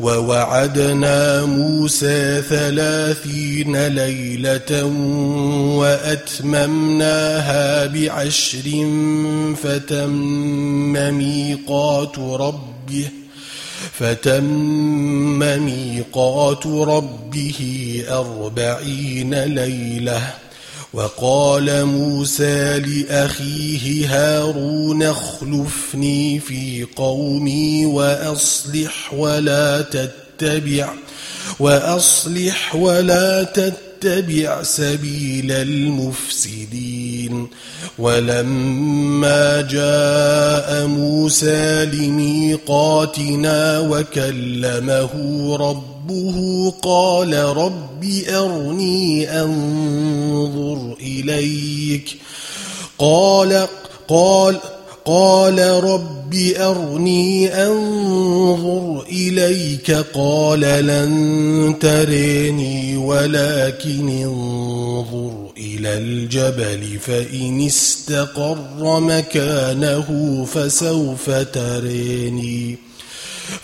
ووعدنا موسى ثلاثين ليلة وأتممناها بعشر فتم ميقات ربه فتم ميقات ربه أربعين ليلة وقال موسى لأخيه هارون اخلفني في قومي وأصلح ولا تتبع وأصلح ولا تتبع سبيل المفسدين ولما جاء موسى لميقاتنا وكلمه ربه قال رب أرني أنظر إليك. قال قال قال رب أرني أنظر إليك. قال لن تريني ولكن انظر إلى الجبل فإن استقر مكانه فسوف تريني.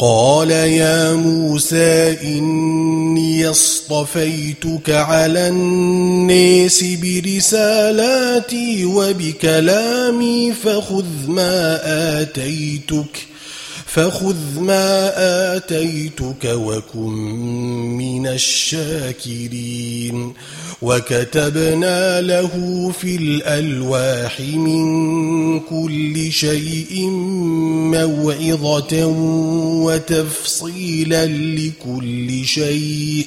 قال يا موسى إني اصطفيتك على الناس برسالاتي وبكلامي فخذ ما آتيتك فخذ ما آتيتك وكن من الشاكرين. وكتبنا له في الألواح من كل شيء موعظة وتفصيلا لكل شيء.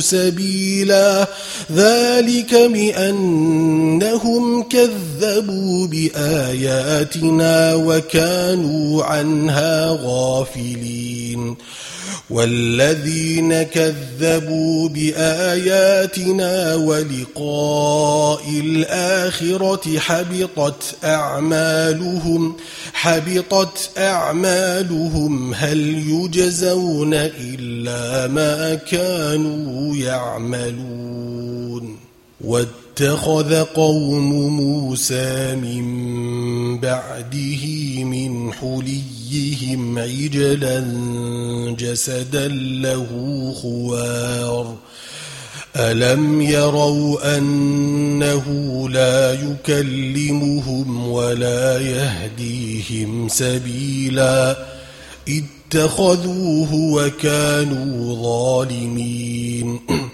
سبيلا. ذلك بأنهم كذبوا بآياتنا وكانوا عنها غافلين. والذين كذبوا بآياتنا ولقاء الآخرة حبطت أعمالهم حبطت أعمالهم. هل يجزون إلا ما كانوا يعملون؟ واتخذ قوم موسى من بعده من حليهم عجلا جسدا له خوار. ألم يروا أنه لا يكلمهم ولا يهديهم سبيلا؟ اتخذوه وكانوا ظالمين.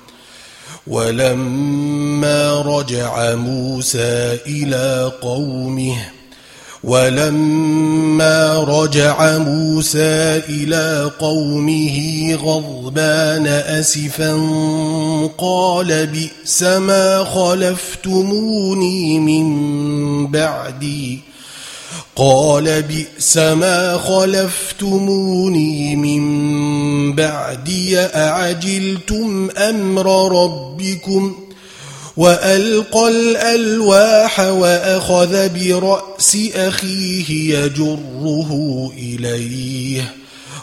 ولما رجع موسى إلى قومه ولما رجع موسى إلى قومه غضبان أسفا قال بئس ما خلفتموني من بعدي قال بئس ما خلفتموني من بعدي أعجلتم أمر ربكم وألقى الألواح وأخذ برأس أخيه يجره إليه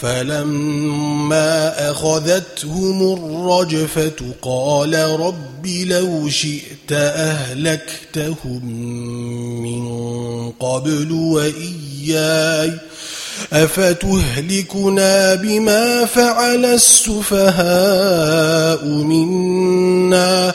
فلما أخذتهم الرجفة قال رب لو شئت أهلكتهم من قبل وإياي أفتهلكنا بما فعل السفهاء منا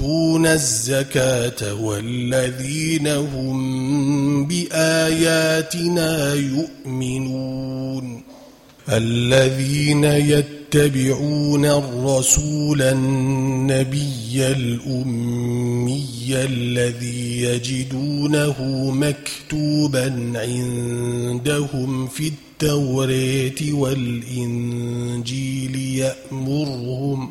ويؤتون الزكاة والذين هم بآياتنا يؤمنون. الذين يتبعون الرسول النبي الأمي الذي يجدونه مكتوبا عندهم في التوراة والإنجيل يأمرهم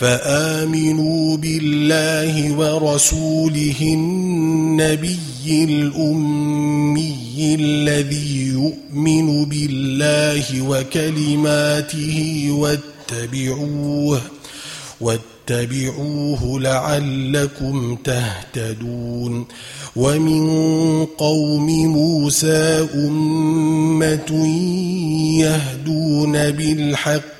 فآمنوا بالله ورسوله النبي الأمي الذي يؤمن بالله وكلماته واتبعوه واتبعوه لعلكم تهتدون ومن قوم موسى أمة يهدون بالحق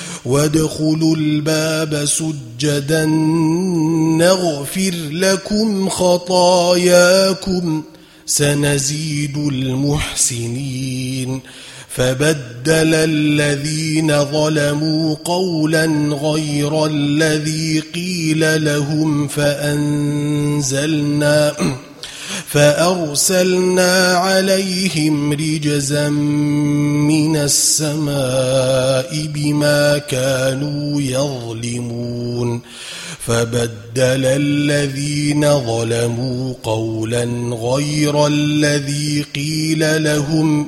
وادخلوا الباب سجدا نغفر لكم خطاياكم سنزيد المحسنين فبدل الذين ظلموا قولا غير الذي قيل لهم فأنزلنا فأرسلنا عليهم رجزا من السماء بما كانوا يظلمون فبدل الذين ظلموا قولا غير الذي قيل لهم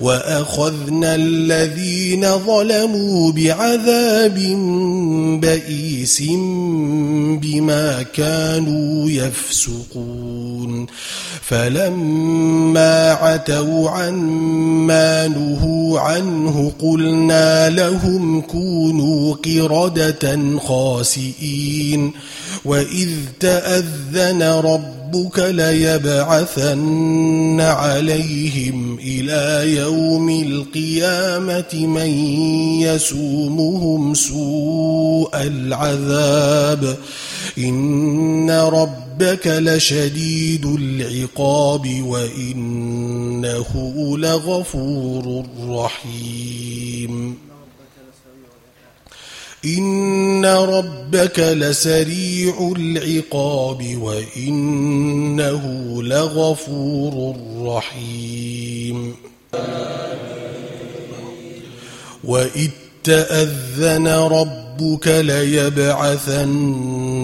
وأخذنا الذين ظلموا بعذاب بئيس بما كانوا يفسقون. فلما عتوا عما نهوا عنه قلنا لهم كونوا قردة خاسئين. وإذ تأذن ربك ليبعثن عليهم إلى يوم القيامة من يسومهم سوء العذاب إن ربك لشديد العقاب وإنه لغفور رحيم إن ربك لسريع العقاب وإنه لغفور رحيم. وإذ تأذن ربك ليبعثن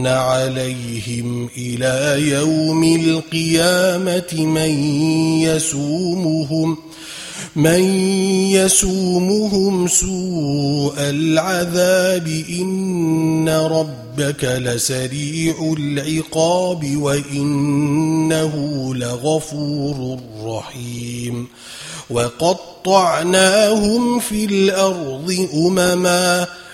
عليهم إلى يوم القيامة من يسومهم ۖ من يسومهم سوء العذاب إن ربك لسريع العقاب وإنه لغفور رحيم. وقطعناهم في الأرض أمما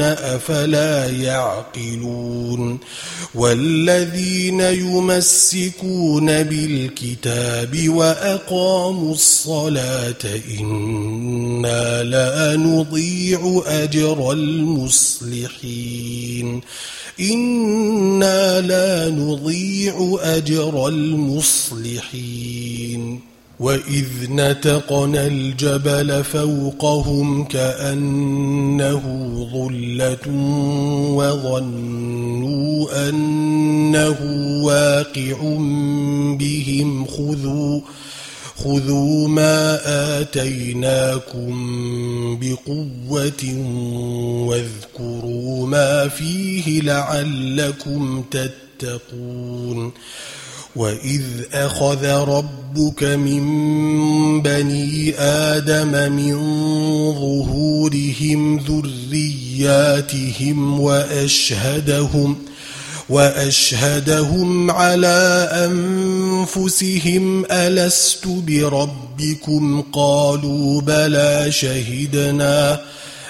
أفلا يعقلون والذين يمسكون بالكتاب وأقاموا الصلاة إنا لا نضيع أجر المصلحين إنا لا نضيع أجر المصلحين وإذ نتقنا الجبل فوقهم كأنه ظلة وظنوا أنه واقع بهم خذوا خذوا ما آتيناكم بقوة واذكروا ما فيه لعلكم تتقون وإذ أخذ ربك من بني آدم من ظهورهم ذرياتهم وأشهدهم ۖ وأشهدهم على أنفسهم ألست بربكم؟ قالوا بلى شهدنا.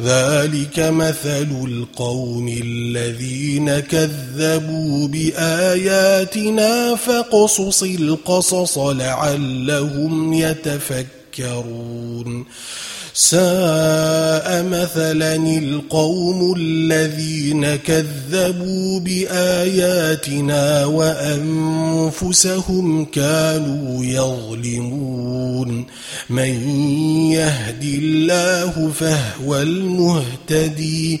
ذلك مثل القوم الذين كذبوا بآياتنا فقصص القصص لعلهم يتفكرون. ساء مثلا القوم الذين كذبوا بآياتنا وأنفسهم كانوا يظلمون. من يهد الله فهو المهتدي.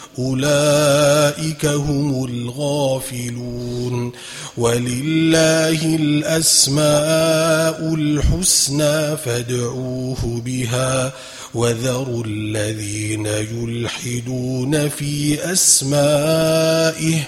أولئك هم الغافلون ولله الأسماء الحسنى فادعوه بها وذروا الذين يلحدون في أسمائه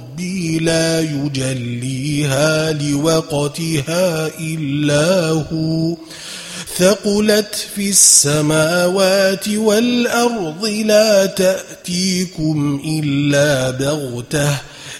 ربي لا يجليها لوقتها إلا هو. ثقلت في السماوات والأرض لا تأتيكم إلا بغتة.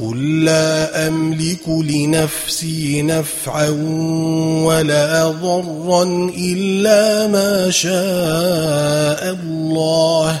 قل لا أملك لنفسي نفعا ولا ضرا إلا ما شاء الله.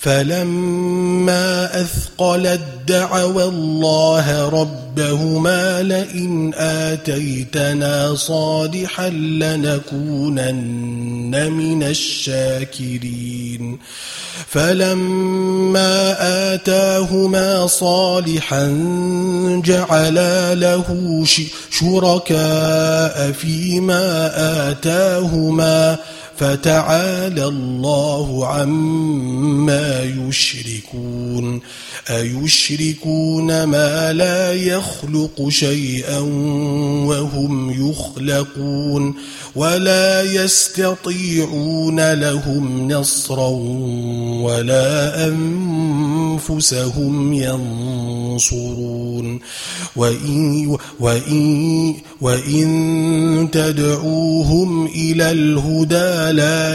فلما أثقلت دعوى الله ربهما لئن آتيتنا صالحا لنكونن من الشاكرين فلما آتاهما صالحا جعلا له شركاء فيما آتاهما فتعالى الله عما يشركون أيشركون ما لا يخلق شيئا وهم يخلقون ولا يستطيعون لهم نصرا ولا أنفسهم ينصرون وإن, وإن, وإن تدعوهم إلى الهدى لا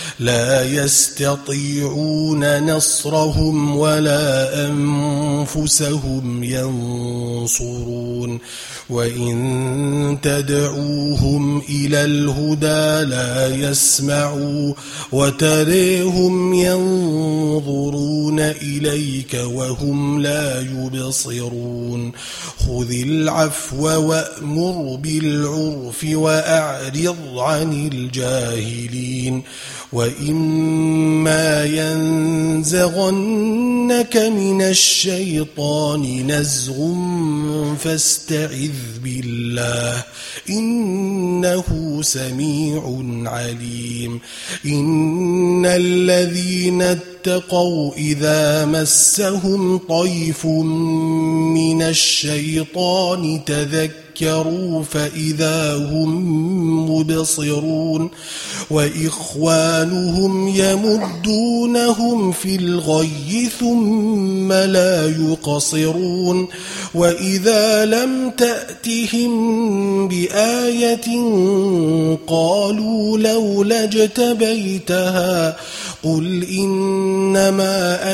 لا يستطيعون نصرهم ولا أنفسهم ينصرون. وإن تدعوهم إلى الهدى لا يسمعوا وتريهم ينظرون إليك وهم لا يبصرون. خذ العفو وأمر بالعرف وأعرض عن الجاهلين. وإما ينزغنك من الشيطان نزغ فاستعذ بالله إنه سميع عليم. إن الذين اتقوا إذا مسهم طيف من الشيطان تذكروا فإذا هم مبصرون وإخوانهم يمدونهم في الغي ثم لا يقصرون وإذا لم تأتهم بآية قالوا لولا اجتبيتها قل إنما